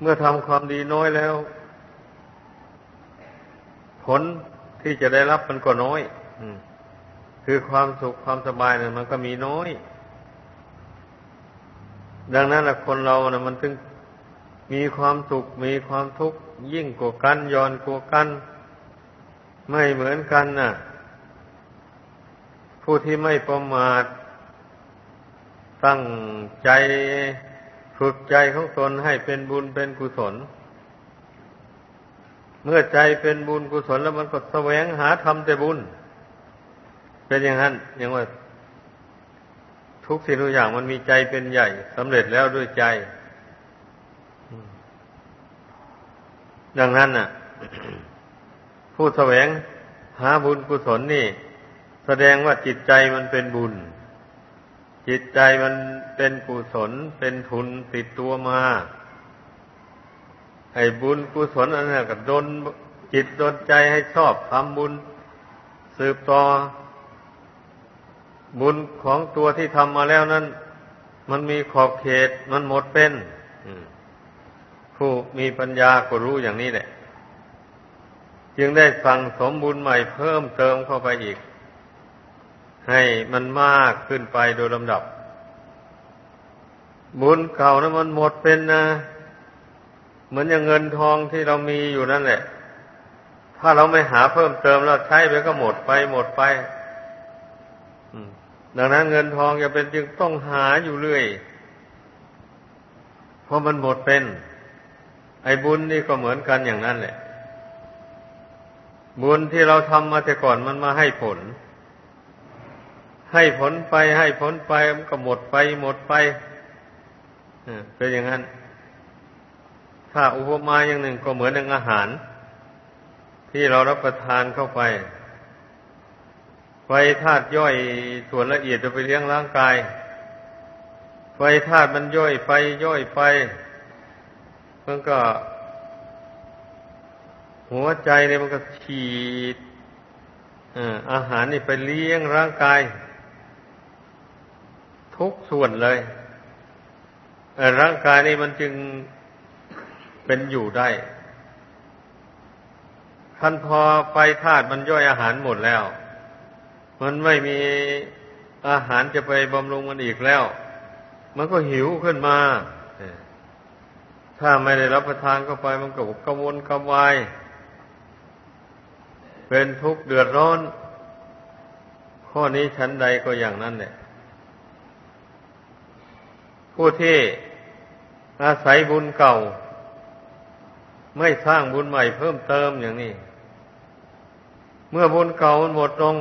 เมื่อทำความดีน้อยแล้ว ผลที่จะได้รับมันก็น้อยคือความสุขความสบายเนี่ยมันก็มีน้อย ดังนั้นละคนเรานะมันถึงมีความสุขมีความทุกข์ยิ่งกว่ากันย้อนกว่ากัน ไม่เหมือนกันน่ะ ผู้ที่ไม่ประมาทตั้งใจ ฝึกใจของตนให้เป็นบุญเป็นกุศล เมื่อใจเป็นบุญกุศลแล้วมันก็แสวงหาทำแต่บุญ เป็นอย่างนั้นอย่างว่า ทุกสิ่งทุกอย่างมันมีใจเป็นใหญ่สำเร็จแล้วด้วยใจ ดังนั้นน่ะ ผู้แสวงหาบุญกุศลนี่ แสดงว่าจิตใจมันเป็นบุญ จิตใจมันเป็นกุศลเป็นทุนติดตัวมาให้บุญกุศลอันนั้นก็ดนจิตดนใจให้ชอบทำบุญ สืบต่อ บุญของตัวที่ทำมาแล้วนั้น มันมีขอบเขตมันหมดเป็นผู้มีปัญญาก็รู้อย่างนี้แหละ จึงได้สั่งสมบุญใหม่เพิ่มเติมเข้าไปอีก ให้มันมากขึ้นไปโดยลำดับ บุญเก่านะมันหมดเป็นนะ เหมือนอย่างเงินทองที่เรามีอยู่นั่นแหละ ถ้าเราไม่หาเพิ่มเติมแล้วใช้ไปก็หมดไปหมดไปดังนั้นเงินทองจะเป็นจึงต้องหาอยู่เรื่อย เพราะมันหมดเป็น ไอ้บุญนี่ก็เหมือนกันอย่างนั้นแหละ บุญที่เราทำมาแต่ก่อนมันมาให้ผล ให้ผลไปให้ผลไปมันก็หมดไปหมดไปเป็นอย่างนั้น ถ้าอุปมาอย่างหนึ่งก็เหมือนอาหาร ที่เรารับประทานเข้าไปไฟธาตุย่อยส่วนละเอียดจะไปเลี้ยงร่างกาย ไฟธาตุมันย่อยไปย่อยไปมันก็ หัวใจเนี่ยมันก็ฉีดอาหารนี่ไปเลี้ยงร่างกาย ทุกส่วนเลย ร่างกายนี่มันจึงเป็นอยู่ได้ท่านพอไปธาตุมันย่อยอาหารหมดแล้ว มันไม่มีอาหารจะไปบำรุงมันอีกแล้ว มันก็หิวขึ้นมาถ้าไม่ได้รับประทานเข้าไปมันก็กระวนกระวาย เป็นทุกข์เดือดร้อน ข้อนี้ชั้นใดก็อย่างนั้นเนี่ย ผู้ที่อาศัยบุญเก่า ไม่สร้างบุญใหม่เพิ่มเติมอย่างนี้ เมื่อบุญเก่ามันหมดลง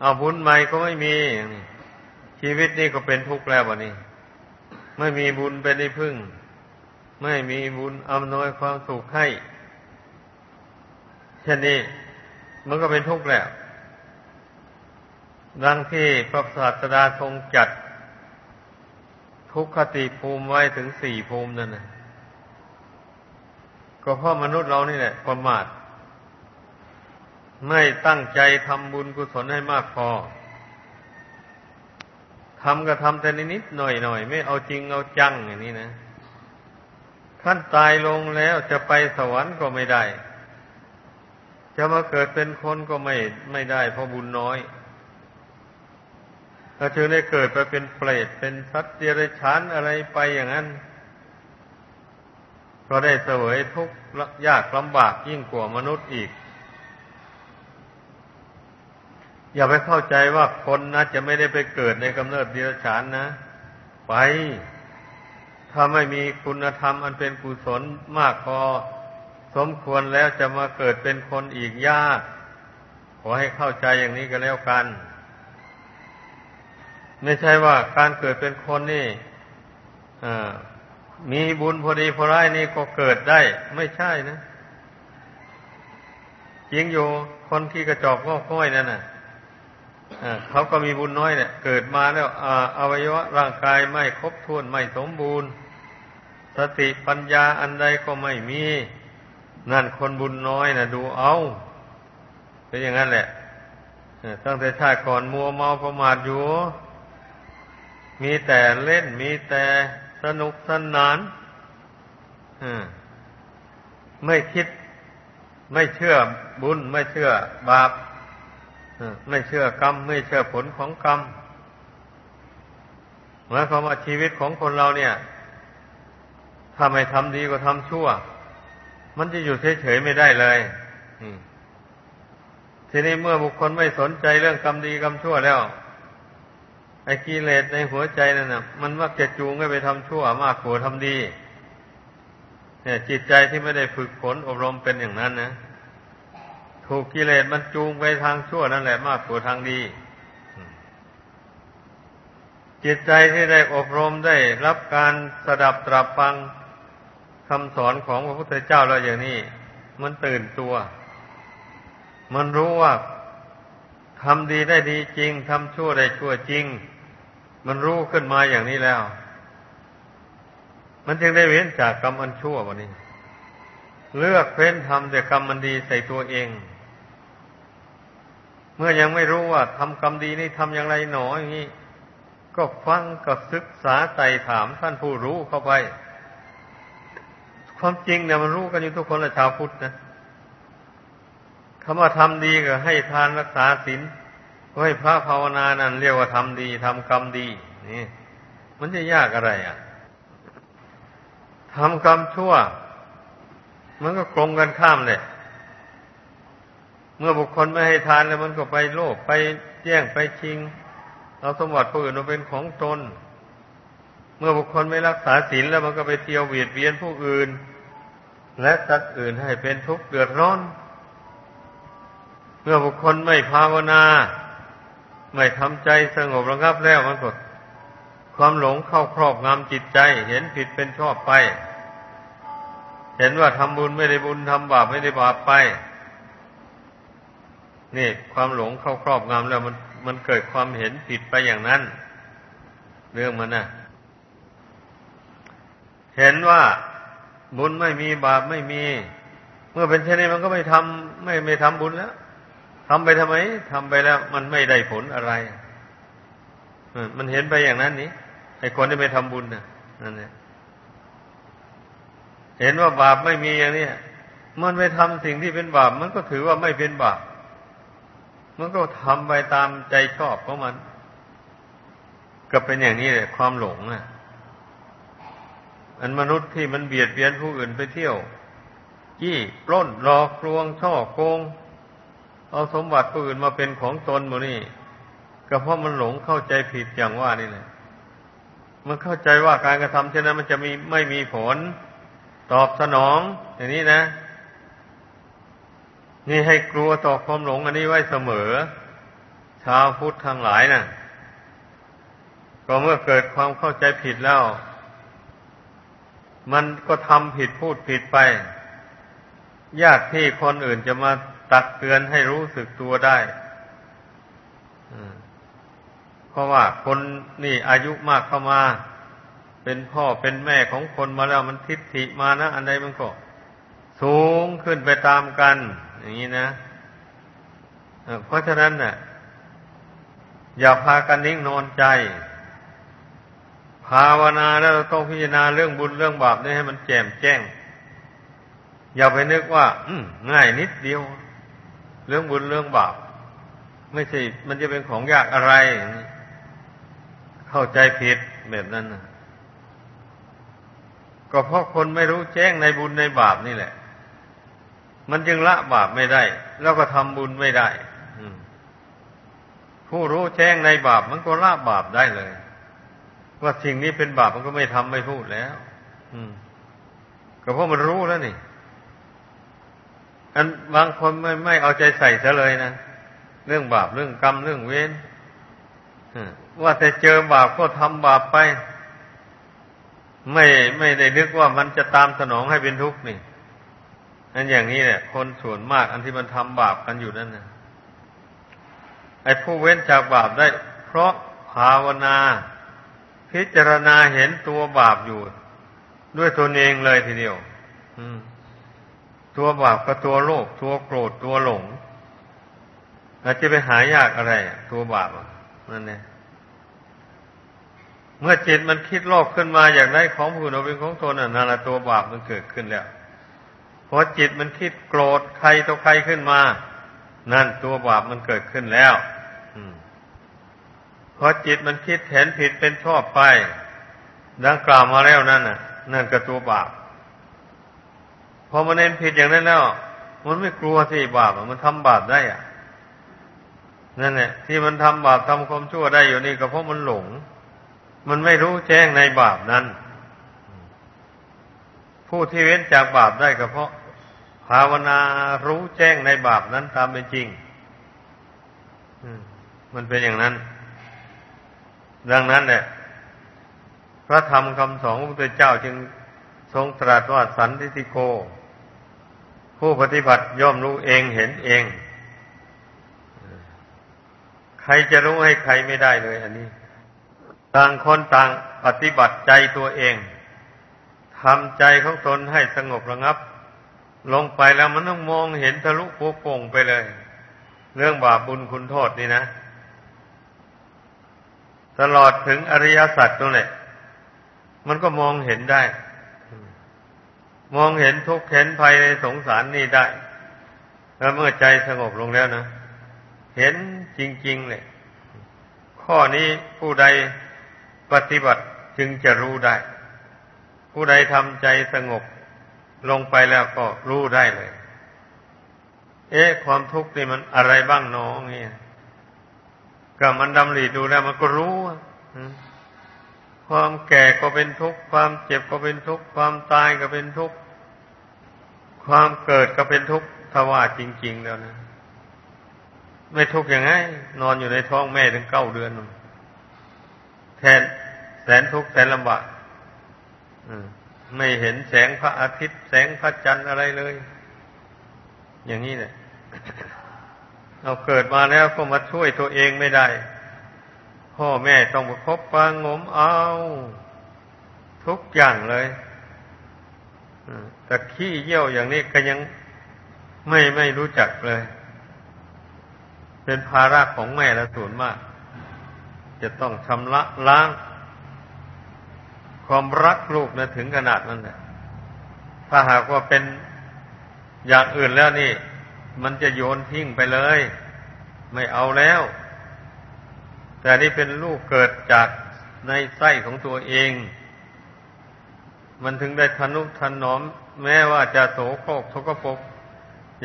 เอาบุญใหม่ก็ไม่มีอย่างนี้ชีวิตนี้ก็เป็นทุกข์แล้ววันนี้ ไม่มีบุญเป็นที่พึ่ง ไม่มีบุญอำนวยความสุขให้เช่นนี้มันก็เป็นทุกข์แล้วดังที่พระศาสดาทรงจัด ทุกขติภูมิไว้ถึงสี่ภูมินั่นนะก็เพราะมนุษย์เรานี่แหละประมาท ไม่ตั้งใจทำบุญกุศลให้มากพอทำก็ทำแต่นิดๆหน่อยๆ ไม่เอาจริงเอาจังอย่างนี้นะขั้นตายลงแล้วจะไปสวรรค์ก็ไม่ได้ จะมาเกิดเป็นคนก็ไม่ไม่ได้เพราะบุญน้อย ถ้าจึงได้เกิดไปเป็นเปรตเป็นสัตว์เดรัจฉานอะไรไปอย่างนั้น ก็ได้เสวยทุกข์ยากลำบากยิ่งกว่ามนุษย์อีก อย่าไปเข้าใจว่าคนนะจะไม่ได้ไปเกิดในกำเนิดเดรัจฉานนะ ไปถ้าไม่มีคุณธรรมอันเป็นกุศลมากพอสมควรแล้วจะมาเกิดเป็นคนอีกยาก ขอให้เข้าใจอย่างนี้ก็แล้วกัน ไม่ใช่ว่าการเกิดเป็นคนนี่มีบุญพอดีพอร้ายนี่ก็เกิดได้ ไม่ใช่นะจริงอยู่คนที่กระจอกก็ค่อยนั่นน่ะเขาก็มีบุญน้อยเนี่ยเกิดมาแล้วอวัยวะร่างกายไม่ครบถ้วนไม่สมบูรณ์ สติปัญญาอันใดก็ไม่มี นั่นคนบุญน้อยนะดูเอาเป็นอย่างนั้นแหละตั้งแต่ชาติก่อนมัวเมาประมาทอยู่ มีแต่เล่นมีแต่สนุกสนานไม่คิด ไม่เชื่อบุญ ไม่เชื่อบาปไม่เชื่อกรรม ไม่เชื่อผลของกรรมหมายความว่าชีวิตของคนเราเนี่ยถ้าไม่ทำดีก็ทำชั่ว มันจะอยู่เฉยๆไม่ได้เลยทีนี้เมื่อบุคคลไม่สนใจเรื่องกรรมดีกรรมชั่วแล้ว ไอ้กิเลสในหัวใจนั่นนะมันมักจะจูงให้ไปทำชั่วมากกว่าทำดี เนี่ย จิตใจที่ไม่ได้ฝึกฝนอบรมเป็นอย่างนั้นนะถูกกิเลสมันจูงไปทางชั่วนั่นแหละมากกว่าทางดี จิตใจที่ได้อบรมได้รับการสดับตรับฟังคำสอนของพระพุทธเจ้าแล้วอย่างนี้ มันตื่นตัว มันรู้ว่าทำดีได้ดีจริงทำชั่วได้ชั่วจริง มันรู้ขึ้นมาอย่างนี้แล้ว มันจึงได้เว้นจากกรรมอันชั่ววันนี้ เลือกเฟ้นทำแต่กรรมมันดีใส่ตัวเอง เมื่อยังไม่รู้ว่าทำกรรมดีนี่ทำอย่างไรหนออย่างนี้ ก็ฟังกับศึกษาไต่ถามท่านผู้รู้เข้าไป ความจริงเนี่ยมันรู้กันอยู่ทุกคนละชาวพุทธนะคำว่าทำดีก็ให้ทานรักษาศีล ให้พระภาวนานั่นเรียกว่าทำดีทำกรรมดี นี่ มันจะยากอะไรอะทำกรรมชั่ว มันก็กลงกันข้ามเลยเมื่อบุคคลไม่ให้ทานแล้วมันก็ไปโลภไปแย่งไปชิงเอาสมบัติผู้อื่นมาเป็นของตน เมื่อบุคคลไม่รักษาศีลแล้วมันก็ไปเที่ยวเบียดเบียนผู้อื่น และสัตัดอื่นให้เป็นทุกข์เดือดร้อน เมื่อบุคคลไม่ภาวนา ไม่ทำใจสงบระงับแล้วมันก็ความหลงเข้าครอบงำจิตใจ เห็นผิดเป็นชอบไป เห็นว่าทำบุญไม่ได้บุญทำบาปไม่ได้บาปไป นี่ความหลงเข้าครอบงำแล้วมันมันเกิดความเห็นผิดไปอย่างนั้น เรื่องมันนะเห็นว่าบุญไม่มีบาปไม่มี เมื่อเป็นเช่นนี้มันก็ไม่ทำไม่ไม่ทำบุญแล้ว ทำไปทำไมทำไปแล้วมันไม่ได้ผลอะไรมันเห็นไปอย่างนั้นนี้ไอ้คนที่ไม่ทำบุญน่ะนั่นแหละเห็นว่าบาปไม่มีอย่างนี้มันไปทำสิ่งที่เป็นบาป มันก็ถือว่าไม่เป็นบาป มันก็ทำไปตามใจชอบของมัน ก็เป็นอย่างนี้แหละความหลงอะ อันมนุษย์ที่มันเบียดเบียนผู้อื่นไปเที่ยว จี้ปล้นหลอกลวงช่อโกง เอาสมบัติผู้อื่นมาเป็นของตนหมดนี่ก็เพราะมันหลงเข้าใจผิดอย่างว่านี่แหละมันเข้าใจว่าการกระทำเช่นนั้นมันจะมีไม่มีผลตอบสนอง อย่างนี้นะ นี่ให้กลัวต่อความหลงอันนี้ไว้เสมอ ชาวพุทธทั้งหลายนะ่ะก็เมื่อเกิดความเข้าใจผิดแล้ว มันก็ทำผิดพูดผิดไปญาติที่คนอื่นจะมา ตักเตือนให้รู้สึกตัวได้เพราะว่าคนนี่อายุมากเข้ามา เป็นพ่อเป็นแม่ของคนมาแล้วมันทิฏฐิมานะอันใดมันก็ สูงขึ้นไปตามกัน อย่างนี้นะเพราะฉะนั้นน่ะ อย่าพากันนิ่งนอนใจ ภาวนาแล้วเราต้องพิจารณาเรื่องบุญเรื่องบาปนี่ให้มันแจ่มแจ้ง อย่าไปนึกว่าง่ายนิดเดียว เรื่องบุญเรื่องบาปไม่ใช่ มันจะเป็นของยากอะไร เข้าใจผิดแบบนั้นนะก็เพราะคนไม่รู้แจ้งในบุญในบาปนี่แหละ มันจึงละบาปไม่ได้ แล้วก็ทำบุญไม่ได้ผู้รู้แจ้งในบาป มันก็ละบาปได้เลย ว่าสิ่งนี้เป็นบาปมันก็ไม่ทำไม่พูดแล้ว อืม ก็เพราะมันรู้แล้วนี่ อันบางคนไม่ไม่เอาใจใส่ซะเลยนะเรื่องบาปเรื่องกรรมเรื่องเวรว่าแต่เจอบาปก็ทำบาปไป ไม่ไม่ได้นึกว่ามันจะตามสนองให้เป็นทุกข์นี่นั่นอย่างนี้เนี่ยคนส่วนมากอันที่มันทำบาปกันอยู่นั่นนะไอ้ผู้เว้นจากบาปได้ เพราะภาวนา พิจารณาเห็นตัวบาปอยู่ ด้วยตนเองเลยทีเดียว ตัวบาปกับตัวโลภตัวโกรธตัวหลงอาจจะไปหายากอะไร ตัวบาปนั่นเนี่ยเมื่อจิตมันคิดโลภขึ้นมาอยากได้ของผู้อื่นเป็นของตนนั่นแหละตัวบาปมันเกิดขึ้นแล้วพอจิตมันคิดโกรธใครตัวใครขึ้นมา นั่นตัวบาปมันเกิดขึ้นแล้วพอจิตมันคิดเห็นผิดเป็นชอบไป ดังกล่าวมาแล้วนั่นน่ะ นั่นก็ตัวบาป พอมันเน้นผิดอย่างนั้นแล้ว มันไม่กลัวที่บาปมันทำบาปได้อะนั่นแหละที่มันทำบาปทำความชั่วได้อยู่นี่ก็เพราะมันหลง มันไม่รู้แจ้งในบาปนั้น ผู้ที่เว้นจากบาปได้ก็เพราะ ภาวนารู้แจ้งในบาปนั้นตามเป็นจริงมันเป็นอย่างนั้น ดังนั้นเนี่ยพระธรรมคำสอนของพระเจ้าจึงทรงตรัสว่าสันติโก ผู้ปฏิบัติย่อมรู้เองเห็นเอง ใครจะรู้ให้ใครไม่ได้เลย อันนี้ ต่างคนต่างปฏิบัติใจตัวเองทำใจของตนให้สงบระงับ ลงไปแล้วมันต้องมองเห็นทะลุโป่งไปเลย เรื่องบาปบุญคุณโทษนี่นะ ตลอดถึงอริยสัจตรงนี้มันก็มองเห็นได้ มองเห็นทุกข์เห็นภัยในสงสารนี่ได้แล้วเมื่อใจสงบลงแล้วนะเห็นจริงๆเลยข้อนี้ผู้ใดปฏิบัติจึงจะรู้ได้ ผู้ใดทำใจสงบลงไปแล้วก็รู้ได้เลย เอ๊ะ ความทุกข์นี่มันอะไรบ้างน้องเนี่ยก็มันดำริดูแล้วมันก็รู้ความแก่ก็เป็นทุกข์ความเจ็บก็เป็นทุกข์ความตายก็เป็นทุกข์ ความเกิดก็เป็นทุกข์ถ้าว่าจริง ๆ แล้วนะไม่ทุกข์ยังไง นอนอยู่ในท้องแม่ถึงเก้าเดือนแทนแสนทุกข์แสนลำบากไม่เห็นแสงพระอาทิตย์ แสงพระจันทร์อะไรเลย อย่างนี้เนี่ยเราเกิดมาแล้วก็มาช่วยตัวเองไม่ได้ พ่อแม่ต้องประคบประงมเอา ทุกอย่างเลย แต่ขี้เยี่ยวอย่างนี้ก็ยังไม่ไม่รู้จักเลย เป็นภาระของแม่และส่วนมาก จะต้องชำระล้าง ความรักลูกนะถึงขนาดนั้นแหละถ้าหากว่าเป็นอย่างอื่นแล้วนี่ มันจะโยนทิ้งไปเลย ไม่เอาแล้ว แต่นี่เป็นลูกเกิดจากในไส้ของตัวเอง มันถึงได้ทนุถนอม แม้ว่าจะโสโครกทกปก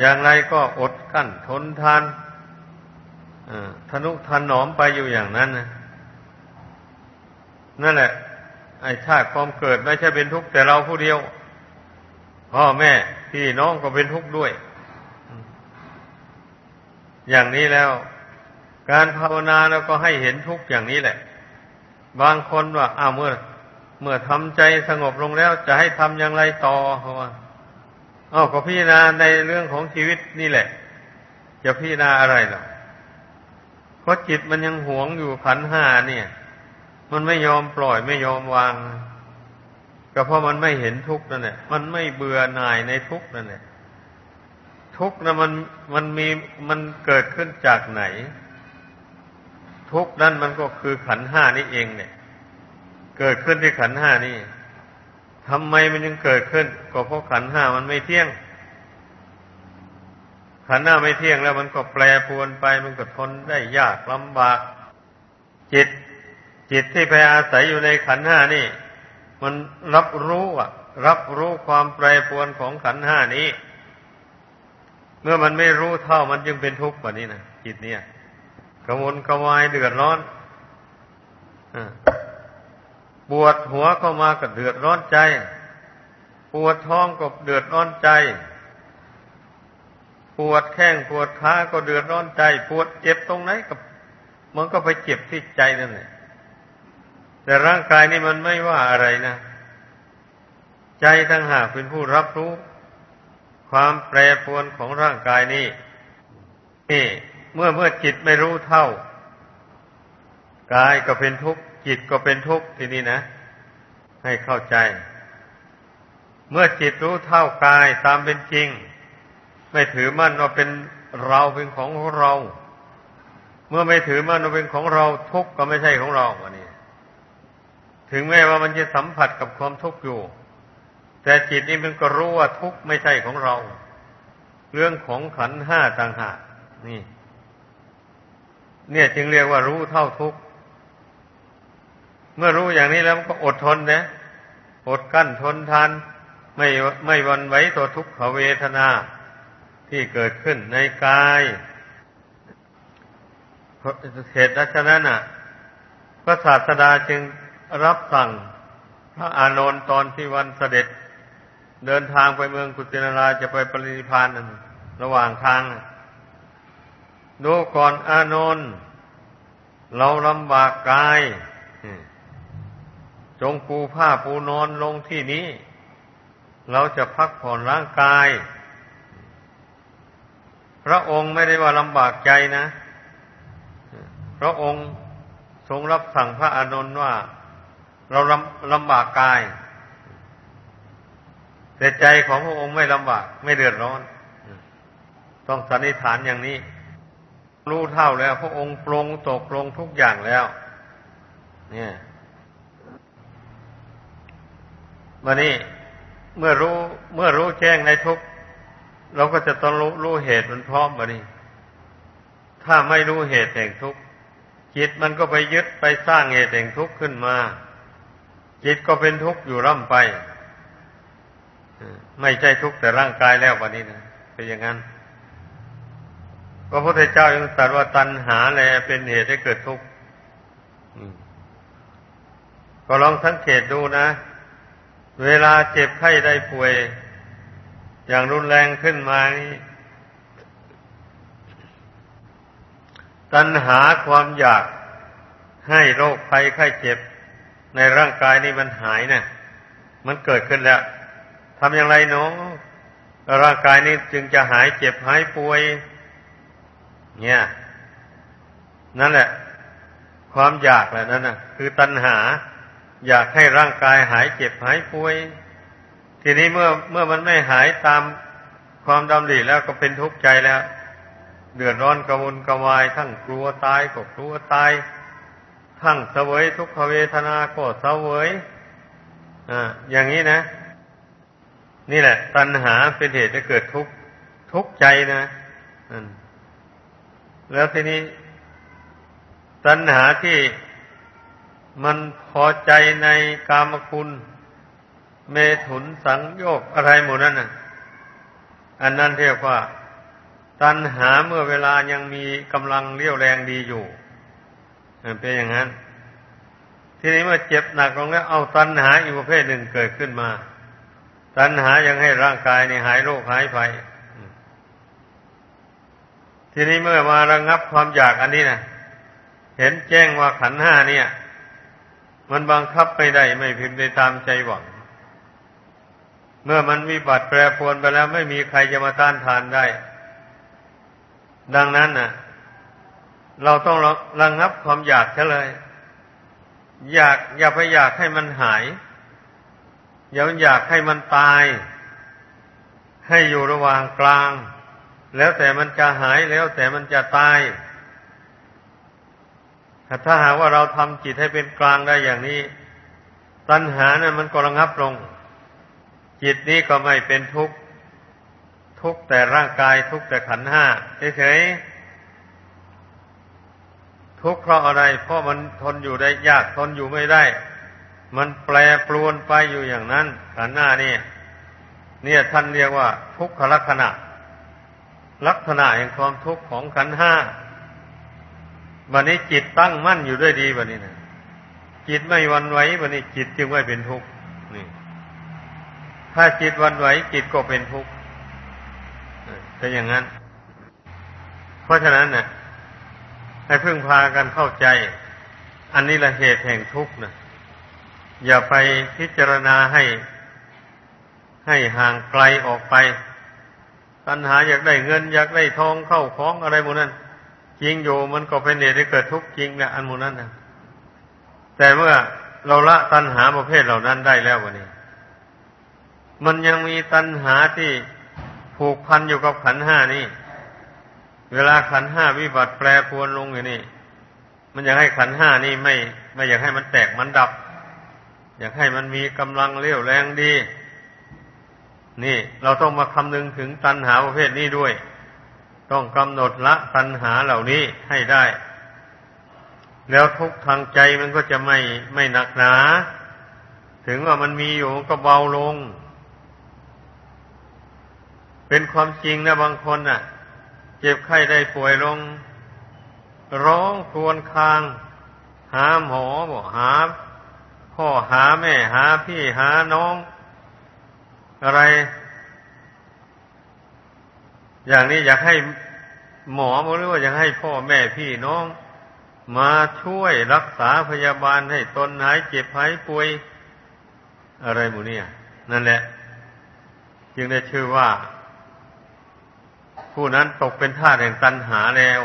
อย่างไรก็อดกั้นทนทานทนุถนอมไปอยู่อย่างนั้นนะนั่นแหละ ไอ้ชาติความเกิดไม่ใช่เป็นทุกข์แต่เราผู้เดียวพ่อแม่พี่น้องก็เป็นทุกข์ด้วย อย่างนี้แล้ว การภาวนาเราก็ให้เห็นทุกข์อย่างนี้แหละ บางคนว่าอ้าวเมื่อ เมื่อทำใจสงบลงแล้วจะให้ทำอย่างไรต่อเขาว่าอ้าวก็พิจารณาในเรื่องของชีวิตนี่แหละ จะพิจารณาอะไรหรอราะจิตมันยังหวงอยู่ขันห้าเนี่ย มันไม่ยอมปล่อยไม่ยอมวาง ก็เพราะมันไม่เห็นทุกข์นั่นแหละมันไม่เบื่อหน่ายในทุกข์นั่นแหละทุกข์นะมันมันมีมันเกิดขึ้นจากไหน ทุกข์นั่นมันก็คือขันห้านี่เองเนี่ย เกิดขึ้นที่ขันห้านี่ทำไมมันยังเกิดขึ้น ก็เพราะขันห้ามันไม่เที่ยง ขันหน้าไม่เที่ยงแล้วมันก็แปรปวนไป มันก็ทนได้ยากลำบาก จิต จิตที่ไปอาศัยอยู่ในขันห้านี่ มันรับรู้อะ รับรู้ความแปรปวนของขันห้านี้ เมื่อมันไม่รู้เท่ามันจึงเป็นทุกข์กว่านี้นะจิตเนี่ยกระวนกระวายเดือดร้อน ปวดหัวเข้ามาก็เดือดร้อนใจ ปวดท้องก็เดือดร้อนใจ ปวดแข้งปวดขาก็เดือดร้อนใจ ปวดเจ็บตรงไหนก็มันก็ไปเจ็บที่ใจนั่นแหละแต่ร่างกายนี่มันไม่ว่าอะไรนะ ใจทั้งหากเป็นผู้รับรู้ ความแปรปรวนของร่างกายนี้นี่ เมื่อเมื่อจิตไม่รู้เท่า กายก็เป็นทุกข์ จิตก็เป็นทุกข์ทีนี้นะ ให้เข้าใจ เมื่อจิตรู้เท่ากายตามเป็นจริง ไม่ถือมั่นว่าเป็นเราเป็นของเรา เมื่อไม่ถือมั่นว่าเป็นของเราทุกข์ก็ไม่ใช่ของเราอันนี้ถึงแม้ว่ามันจะสัมผัสกับความทุกข์อยู่ แต่จิตนี่มันก็รู้ว่าทุกข์ไม่ใช่ของเรา เรื่องของขันห้าต่างหากนี่ เนี่ยจึงเรียกว่ารู้เท่าทุกข์ เมื่อรู้อย่างนี้แล้วก็อดทนนะ อดกั้นทนทาน ไม่ไม่วันไหวต่อทุกขเวทนา ที่เกิดขึ้นในกายเหตุฉะนั้นอะ พระศาสดาจึงรับสั่งพระอานนท์ตอนที่วันเสด็จ เดินทางไปเมืองกุสินาราจะไปปรินิพานนั้นระหว่างทางดูก่อนอานนท์เราลำบากกาย จงปูผ้าปูนอนลงที่นี้ เราจะพักผ่อนร่างกาย พระองค์ไม่ได้ว่าลำบากใจนะ พระองค์ทรงรับสั่งพระอานนท์ว่า เราลำลำบากกาย แต่ใจของพระองค์ไม่ลำบาก ไม่เดือดร้อน ต้องสันนิษฐานอย่างนี้ รู้เท่าแล้ว พระองค์ปรงตกลงทุกอย่างแล้ว เนี่ย มานี่เมื่อรู้เมื่อรู้แจ้งในทุกเราก็จะต้องรู้รู้เหตุมันพร้อมมานี่ถ้าไม่รู้เหตุแห่งทุกข์จิตมันก็ไปยึดไปสร้างเหตุแห่งทุกข์ขึ้นมา จิตก็เป็นทุกข์อยู่ร่ำไปไม่ใช่ทุกข์แต่ร่างกายแล้ววันนี้นะเป็นอย่างนั้นพระพุทธเจ้ายังตรัสว่าตัณหาแลเป็นเหตุให้เกิดทุกข์ก็ลองสังเกตดูนะ เวลาเจ็บไข้ได้ป่วย อย่างรุนแรงขึ้นมานี่ตัณหาความอยากให้โรคภัยไข้เจ็บ ในร่างกายนี่มันหายเนะ่ยมันเกิดขึ้นแล้วทำอย่างไรเนาะร่างกายนี้จึงจะหายเจ็บหายป่วย เนี่ย นั่นแหละ ความอยากแหละนั่นนะคือตัณหา อยากให้ร่างกายหายเจ็บหายป่วย ทีนี้เมื่อเมื่อมันไม่หายตามความดำริแล้วก็เป็นทุกข์ใจแล้ว เดือดร้อนกระวนกระวาย ทั้งกลัวตายก็กลัวตาย ทั้งเสวยทุกขเวทนาก็เสวยอ่าอย่างนี้นะ นี่แหละ ตัณหาเป็นเหตุให้เกิดทุกข์ทุกข์ใจนะแล้วทีนี้ตัณหาที่ มันพอใจในกามคุณ เมถุนสังโยกอะไรหมดนั่นน่ะ อันนั้นเรียกว่า ตัณหาเมื่อเวลายังมีกำลังเรี่ยวแรงดีอยู่เป็นอย่างนั้น ทีนี้เมื่อเจ็บหนักลงแล้วเอาตัณหาอีกประเภทหนึ่งเกิดขึ้นมา ตัณหายังให้ร่างกายในหายโรคหายภัยทีนี้เมื่อมาระงงับความอยากอันนี้นะเห็นแจ้งว่าขันห้าเนี่ย มันบังคับไม่ได้ไม่พิมพ์ไปตามใจหวัง เมื่อมันวิบัติแปรปรวนไปแล้วไม่มีใครจะมาต้านทานได้ ดังนั้นน่ะ เราต้องระงงับความอยากเฉลย อยากอย่าไปอยากให้มันหาย อย่าอยากให้มันตาย ให้อยู่ระหว่างกลาง แล้วแต่มันจะหายแล้วแต่มันจะตาย ถ้าหากว่าเราทำจิตให้เป็นกลางได้อย่างนี้ ตัณหานะ่ะมันก็ระงับลง จิตนี้ก็ไม่เป็นทุกข์ทุกแต่ร่างกายทุกแต่ขันห้าเฉยๆทุกข์เพราะอะไร เพราะมันทนอยู่ได้ยากทนอยู่ไม่ได้ มันแปรปรวนไปอยู่อย่างนั้น ขันห้านี่เนี่ยท่านเรียกว่า ทุกขลักษณะ ลักษณะแห่งความทุกข์ของขันห้า วันนี้จิตตั้งมั่นอยู่ด้วยดีวันนี้นะจิตไม่วันไหววันนี้จิตจึงไม่เป็นทุกข์นี่ ถ้าจิตวันไหวจิตก็เป็นทุกข์เป็นอย่างนั้น เพราะฉะนั้นนะให้พึ่งพากันเข้าใจ อันนี้ละเหตุแห่งทุกข์นะอย่าไปพิจารณาให้ ให้ห่างไกลออกไปปัญหาอยากได้เงิน อยากได้ทองเข้าของอะไรหมดนั้น จริงอยู่มันก็เป็นเหตุให้เกิดทุกข์จริงนะอันมูนั้นนะแต่เมื่อเราละตัณหาประเภทเหล่านั้นได้แล้ววันนี้ มันยังมีตัณหาที่ผูกพันอยู่กับขันห้านี่ เวลาขันห้าวิบัติแปรปรวนลงอย่างนี้มันอยากให้ขันห้านี่ไม่ ไม่อยากให้มันแตกมันดับ อยากให้มันมีกำลังเรี่ยวแรงดี นี่ เราต้องมาคำนึงถึงตัณหาประเภทนี้ด้วย ต้องกำหนดละตัณหาเหล่านี้ให้ได้ แล้วทุกทางใจมันก็จะไม่ไม่หนักหนา ถึงว่ามันมีอยู่ก็เบาลง เป็นความจริงนะบางคนน่ะ เจ็บไข้ได้ป่วยลง ร้องครวญคราง หาหมอบอกหา พ่อหาแม่หาพี่หาน้อง อะไร อย่างนี้อยากให้หมอหรือว่าอยากให้พ่อแม่พี่น้อง มาช่วยรักษาพยาบาลให้ตนหายเจ็บหายป่วย อะไรหมูเนี่ย นั่นแหละ จึงได้ชื่อว่า ผู้นั้นตกเป็นทาสแห่งตัณหาแล้ว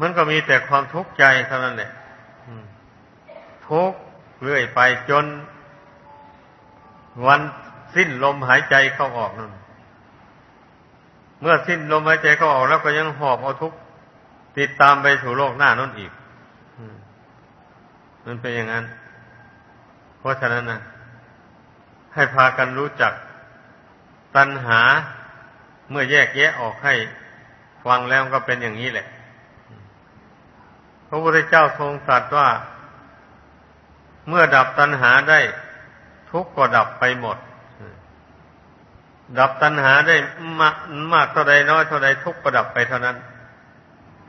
มันก็มีแต่ความทุกข์ใจเท่านั้นแหละทุกข์เรื่อยไปจน วันสิ้นลมหายใจเข้าออกนั่น เมื่อสิ้นลมหายใจเข้าออกแล้วก็ยังหอบเอาทุกข์ติดตามไปสู่โลกหน้านั่นอีกมันเป็นอย่างนั้น เพราะฉะนั้นนะให้พากันรู้จักตัณหาเมื่อแยกแยะออกให้ฟังแล้วก็เป็นอย่างนี้แหละ พระพุทธเจ้าทรงตรัสว่า เมื่อดับตัณหาได้ ทุกข์ก็ดับไปหมด ดับตัณหาได้มากมากเท่าใดน้อยเท่าใดทุกข์ก็ดับไปเท่านั้น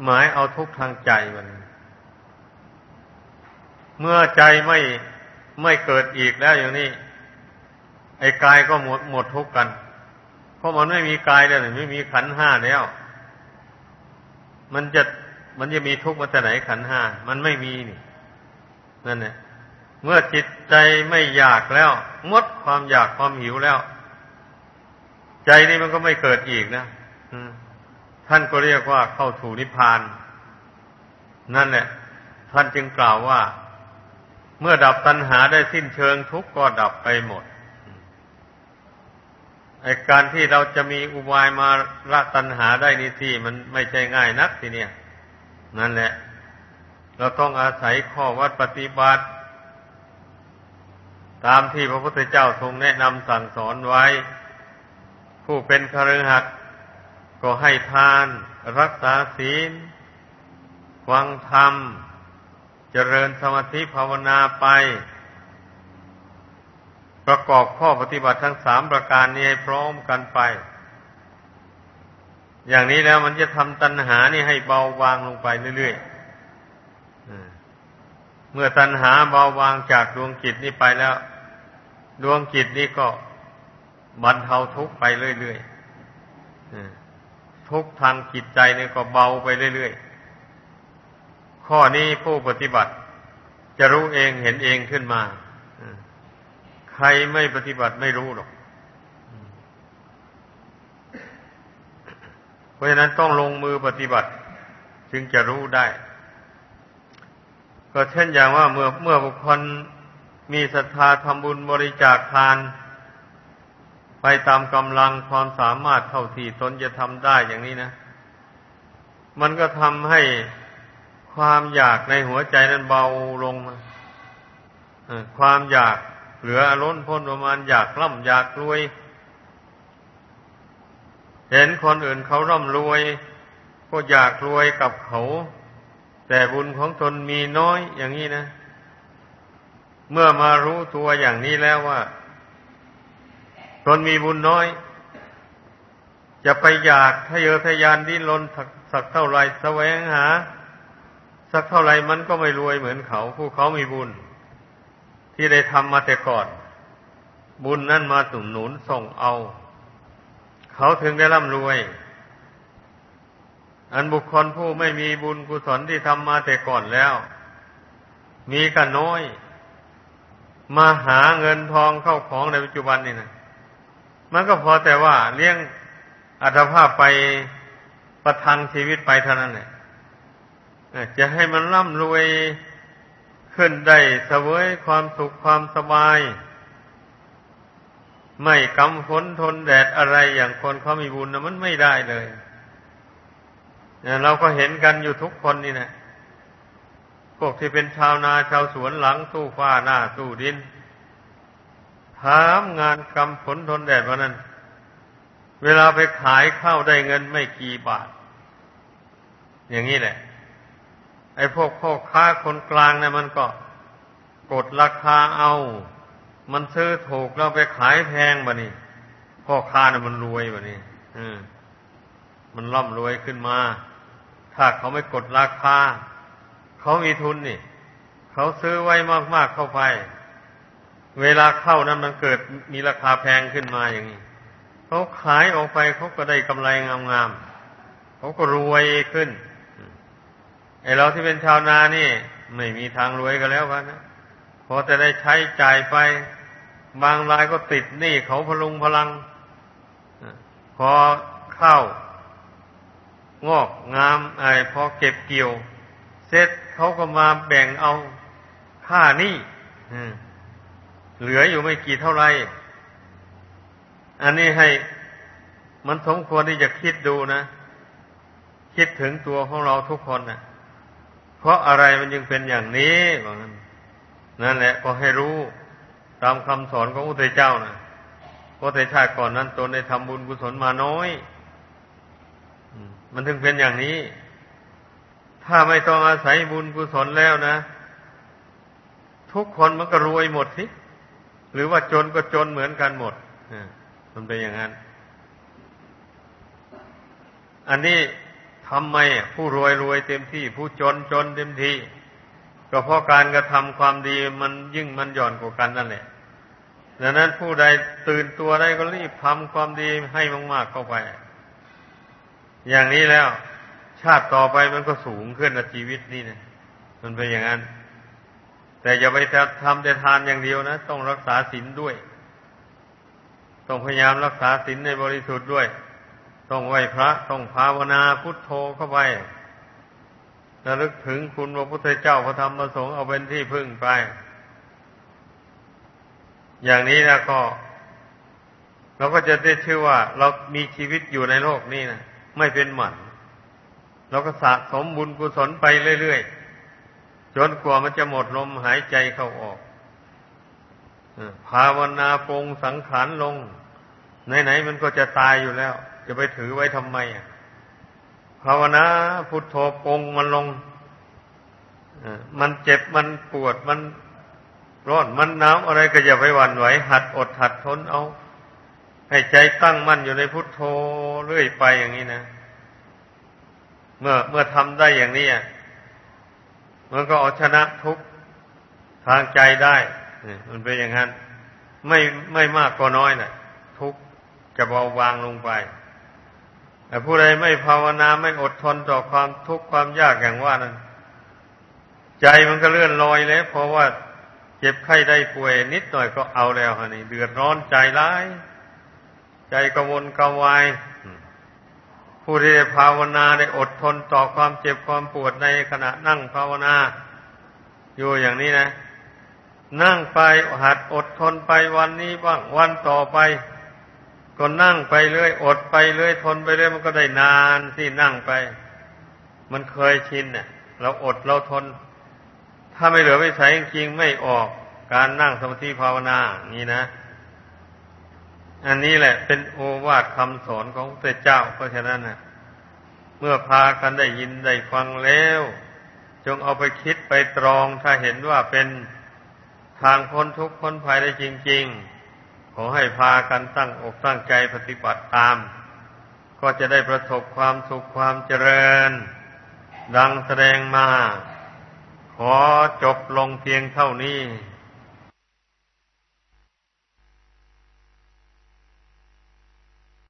หมายเอาทุกทางใจมัน เมื่อใจไม่ไม่เกิดอีกแล้วอย่างนี้ ไอ้กายก็หมดหมดทุกข์กัน เพราะมันไม่มีกายแล้วไม่มีขันห้าแล้ว มันจะมันจะมีทุกข์มาแต่ไหนขันห้ามันไม่มีนี่นั่นแหละเมื่อจิตใจไม่อยากแล้วมดความอยากความหิวแล้ว ใจนี่มันก็ไม่เกิดอีกนะท่านก็เรียกว่าเข้าถูนิพพาน นั่นแหละ ท่านจึงกล่าวว่า เมื่อดับตัณหาได้สิ้นเชิงทุกก็ดับไปหมดไอการที่เราจะมีอุบายมาละตัณหาได้นี่ที่มันไม่ใช่ง่ายนักทีเนี้ยนั่นแหละ เราต้องอาศัยข้อวัดปฏิบัติ ตามที่พระพุทธเจ้าทรงแนะนำสั่งสอนไว้ ผู้เป็นคฤหัสถ์ก็ให้ทาน รักษาศีลฟังธรรม เจริญสมาธิภาวนาไป ประกอบข้อปฏิบัติทั้งสามประการนี้ให้พร้อมกันไป อย่างนี้แล้วมันจะทำตัณหานี่ให้เบาบางลงไปเรื่อยๆเมื่อตัณหาเบาบางจากดวงจิตนี้ไปแล้ว ดวงจิตนี้ก็ บรรเทาทุกข์ไปเรื่อยๆทุกทางจิตใจเนี่ยก็เบาไปเรื่อยๆ ข้อนี้ผู้ปฏิบัติ จะรู้เองเห็นเองขึ้นมา ใครไม่ปฏิบัติไม่รู้หรอก เพราะฉะนั้นต้องลงมือปฏิบัติ จึงจะรู้ได้ ก็เช่นอย่างว่าเมื่อเมื่อบุคคลมีศรัทธาทำบุญบริจาคทาน ไปตามกำลังความสามารถเท่าที่ตนจะทำได้อย่างนี้นะ มันก็ทำให้ความอยากในหัวใจนั้นเบาลงความอยากเหลือล้นพ้นประมาณอยากร่ำอยากรวย เห็นคนอื่นเขาร่ำรวย ก็อยากรวยกับเขา แต่บุญของตนมีน้อยอย่างนี้นะ เมื่อมารู้ตัวอย่างนี้แล้วว่า ตนมีบุญน้อย จะไปอยากทะเยอทะยานดิ้นรนสักเท่าไรแสวงหา สักเท่าไรมันก็ไม่รวยเหมือนเขา ผู้เขามีบุญ ที่ได้ทำมาแต่ก่อน บุญนั่นมาตุ่นหนุนส่งเอา เขาถึงได้ร่ำรวย อันบุคคลผู้ไม่มีบุญกุศลที่ทำมาแต่ก่อนแล้ว มีกันน้อย มาหาเงินทองเข้าของในปัจจุบันนี่นะ มันก็พอแต่ว่าเลี้ยงอัตภาพไปประทังชีวิตไปเท่านั้นแหละจะให้มันร่ำรวยขึ้นได้เสวยความสุขความสบาย ไม่กำฝนทนแดดอะไรอย่างคนเขามีบุญนะมันไม่ได้เลยเราก็เห็นกันอยู่ทุกคนนี่นะพวกที่เป็นชาวนาชาวสวนหลังสู้ฟ้าหน้าสู้ดิน ถามงานกำผลทนแดดวันนั้น เวลาไปขายข้าวได้เงินไม่กี่บาท อย่างนี้แหละ ไอ้พวกพ่อค้าคนกลางเนี่ยมันก็กดราคาเอา มันซื้อถูกเราไปขายแพงบะนี่พ่อค้าเนี่ยมันรวยบะนี่มมันร่ำรวยขึ้นมา ถ้าเขาไม่กดราคา เขามีทุนนี่ เขาซื้อไว้มากๆเข้าไป เวลาเข้านั้นมันเกิดมีราคาแพงขึ้นมาอย่างนี้เขาขายออกไปเขาก็ได้กำไรงามๆเขาก็รวยขึ้นไอเราที่เป็นชาวนานี่ ไม่มีทางรวยกันแล้วกันนะพอจะได้ใช้จ่ายไป บางรายก็ติดหนี้เขาพลุงพลังพอเข้างอกงามไอ้พอเก็บเกี่ยว เสร็จเขาก็มาแบ่งเอาค่านี่ เหลืออยู่ไม่กี่เท่าไร อันนี้ให้มันสมควรที่จะคิดดูนะ คิดถึงตัวของเราทุกคนนะเพราะอะไรมันยังเป็นอย่างนี้ว่างั้นนั่นแหละก็ให้รู้ตามคำสอนของพระพุทธเจ้านะพระในชาติก่อนนั้นตนได้ทำบุญกุศลมาน้อยมันถึงเป็นอย่างนี้ ถ้าไม่ต้องอาศัยบุญกุศลแล้วนะ ทุกคนมันก็รวยหมดสิ หรือว่าจนก็จนเหมือนกันหมดมันเป็นอย่างนั้น อันนี้ทำไมผู้รวยรวยเต็มที่ ผู้จนจนเต็มที่ ก็เพราะการกระทำความดีมันยิ่งมันหย่อนกว่ากันนั่นแหละดังนั้นผู้ใดตื่นตัวได้ก็รีบทำความดีให้มากๆเข้าไป อย่างนี้แล้ว ชาติต่อไปมันก็สูงขึ้นในชีวิตนี่นะมันเป็นอย่างนั้น แต่อย่าไปทำแต่ทานอย่างเดียวนะ ต้องรักษาศีลด้วย ต้องพยายามรักษาศีลในบริสุทธิ์ด้วย ต้องไหวพระ ต้องภาวนาพุทโธเข้าไประลึกถึงคุณพระพุทธเจ้าพระธรรมพระสงฆ์เอาเป็นที่พึ่งไป อย่างนี้นะก็ เราก็จะได้ชื่อว่า เรามีชีวิตอยู่ในโลกนี้นะไม่เป็นหมันเราก็สะสมบุญกุศลไปเรื่อยๆ จนกว่ามันจะหมดลมหายใจเข้าออกภาวนาปรงสังขารลง ไหนๆมันก็จะตายอยู่แล้ว จะไปถือไว้ทำไมอะภาวนาพุทโธปรงมันลงมันเจ็บมันปวดมันร้อนมันหนาวอะไรก็อย่าไปหวั่นไหว หัดอดหัดทนเอา ให้ใจตั้งมั่นอยู่ในพุทโธเรื่อยไปอย่างนี้นะ เมื่อเมื่อทำได้อย่างนี้ มันก็เอาชนะทุกทางใจได้มันเป็นอย่างนั้น ไม่ไม่มากก็น้อยนะ่ะ ทุกจะเบาบางลงไปแต่ผู้ใดไม่ภาวนาไม่อดทนต่อความทุกข์ความยากอย่างว่านั้น ใจมันก็เลื่อนลอยแล้วเพราะว่าเจ็บไข้ได้ป่วยนิดหน่อยก็เอาแล้วฮะนี่เดือดร้อนใจร้าย ใจกวนกวาย ผู้ที่ภาวนาได้อดทนต่อความเจ็บความปวดในขณะนั่งภาวนา อยู่อย่างนี้นะ นั่งไปหัดอดทนไปวันนี้บ้างวันต่อไป ก็นั่งไปเรื่อย อดไปเรื่อยทนไปเรื่อยมันก็ได้นานที่นั่งไป มันเคยชินเนี่ยเราอดเราทน ถ้าไม่เหลือไม่ใส่จริงไม่ออกการนั่งสมาธิภาวนานี่นะ อันนี้แหละ เป็นโอวาทคำสอนของพระเจ้าเพราะฉะนั้นนะเมื่อพากันได้ยินได้ฟังแล้ว จงเอาไปคิดไปตรองถ้าเห็นว่าเป็นทางพ้นทุกข์พ้นภัยได้จริง ๆ ขอให้พากันตั้งอกตั้งใจปฏิบัติตาม ก็จะได้ประสบความสุขความเจริญ ดังแสดงมา ขอจบลงเพียงเท่านี้